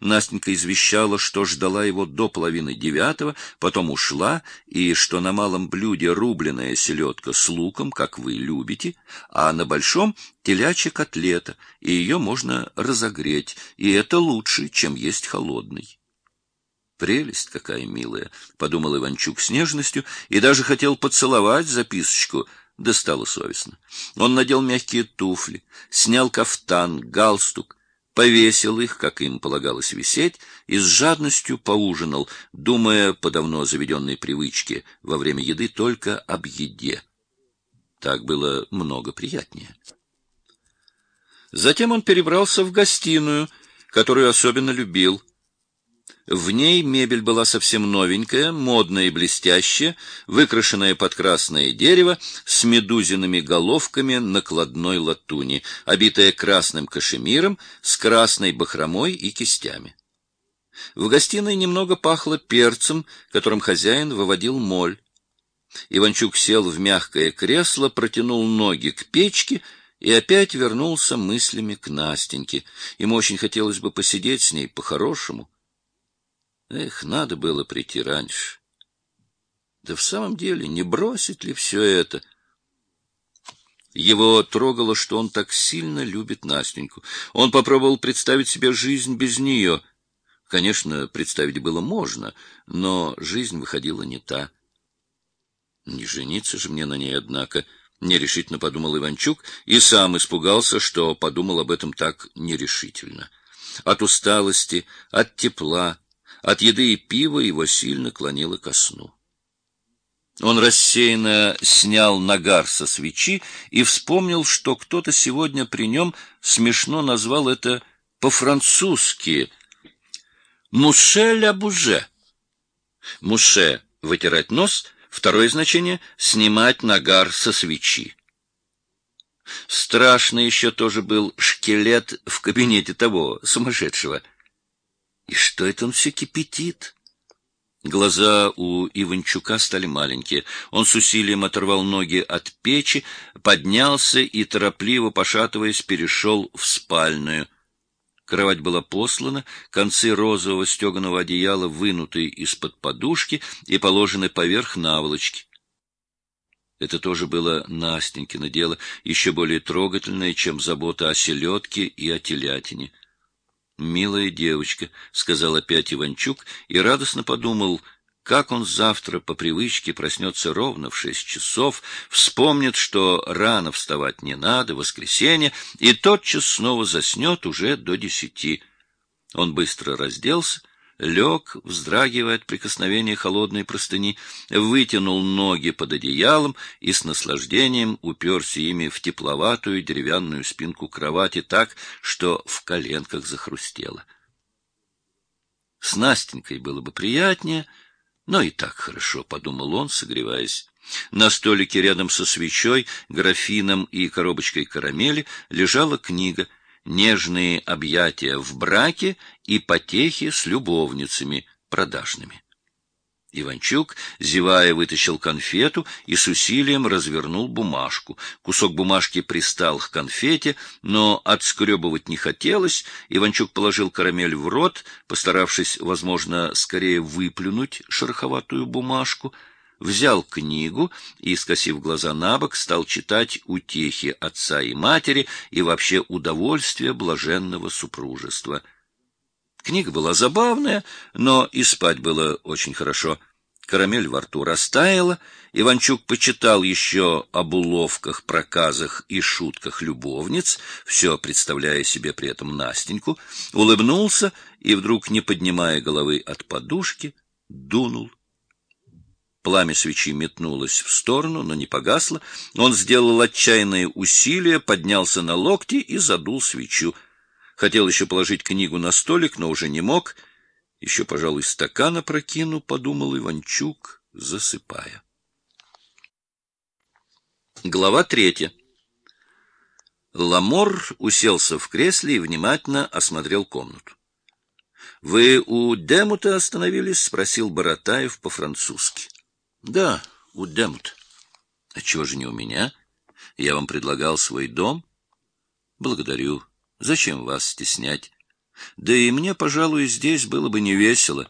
Настенька извещала, что ждала его до половины девятого, потом ушла, и что на малом блюде рубленая селедка с луком, как вы любите, а на большом — телячья котлета, и ее можно разогреть, и это лучше, чем есть холодный. Прелесть какая милая, — подумал Иванчук с нежностью и даже хотел поцеловать записочку, да стало совестно. Он надел мягкие туфли, снял кафтан, галстук, повесил их, как им полагалось висеть, и с жадностью поужинал, думая по давно заведенной привычке во время еды только об еде. Так было много приятнее. Затем он перебрался в гостиную, которую особенно любил — в ней мебель была совсем новенькая, модная и блестящая, выкрашенная под красное дерево, с медузиными головками накладной латуни, обитая красным кашемиром, с красной бахромой и кистями. В гостиной немного пахло перцем, которым хозяин выводил моль. Иванчук сел в мягкое кресло, протянул ноги к печке и опять вернулся мыслями к Настеньке. Ему очень хотелось бы посидеть с ней по-хорошему. Эх, надо было прийти раньше. Да в самом деле, не бросить ли все это? Его трогало, что он так сильно любит Настеньку. Он попробовал представить себе жизнь без нее. Конечно, представить было можно, но жизнь выходила не та. Не жениться же мне на ней, однако, — нерешительно подумал Иванчук и сам испугался, что подумал об этом так нерешительно. От усталости, от тепла, от еды и пива его сильно клонило ко сну. Он рассеянно снял нагар со свечи и вспомнил, что кто-то сегодня при нем смешно назвал это по-французски «муше ля буже». «Муше» — вытирать нос, второе значение — снимать нагар со свечи. Страшно еще тоже был шкелет в кабинете того сумасшедшего — и что это он все кипятит? Глаза у Иванчука стали маленькие. Он с усилием оторвал ноги от печи, поднялся и, торопливо пошатываясь, перешел в спальную. Кровать была послана, концы розового стеганого одеяла вынуты из-под подушки и положены поверх наволочки. Это тоже было Настенькино дело, еще более трогательное, чем забота о селедке и о телятине. «Милая девочка», — сказал опять Иванчук и радостно подумал, как он завтра по привычке проснется ровно в шесть часов, вспомнит, что рано вставать не надо, воскресенье, и тотчас снова заснет уже до десяти. Он быстро разделся, лег, вздрагивая от прикосновения холодной простыни, вытянул ноги под одеялом и с наслаждением уперся ими в тепловатую деревянную спинку кровати так, что в коленках захрустело. С Настенькой было бы приятнее, но и так хорошо, — подумал он, согреваясь. На столике рядом со свечой, графином и коробочкой карамели лежала книга — нежные объятия в браке и потехи с любовницами продажными. Иванчук, зевая, вытащил конфету и с усилием развернул бумажку. Кусок бумажки пристал к конфете, но отскребывать не хотелось. Иванчук положил карамель в рот, постаравшись, возможно, скорее выплюнуть шероховатую бумажку — взял книгу и, скосив глаза на бок, стал читать утехи отца и матери и вообще удовольствие блаженного супружества. Книга была забавная, но и спать было очень хорошо. Карамель во рту растаяла, Иванчук почитал еще об уловках, проказах и шутках любовниц, все представляя себе при этом Настеньку, улыбнулся и вдруг, не поднимая головы от подушки, дунул Пламя свечи метнулось в сторону, но не погасло. Он сделал отчаянные усилия, поднялся на локти и задул свечу. Хотел еще положить книгу на столик, но уже не мог. Еще, пожалуй, стакан опрокину, — подумал Иванчук, засыпая. Глава третья. Ламор уселся в кресле и внимательно осмотрел комнату. — Вы у Демута остановились? — спросил Боротаев по-французски. Да, у Демут. Отчего же не у меня? Я вам предлагал свой дом. Благодарю. Зачем вас стеснять? Да и мне, пожалуй, здесь было бы не весело.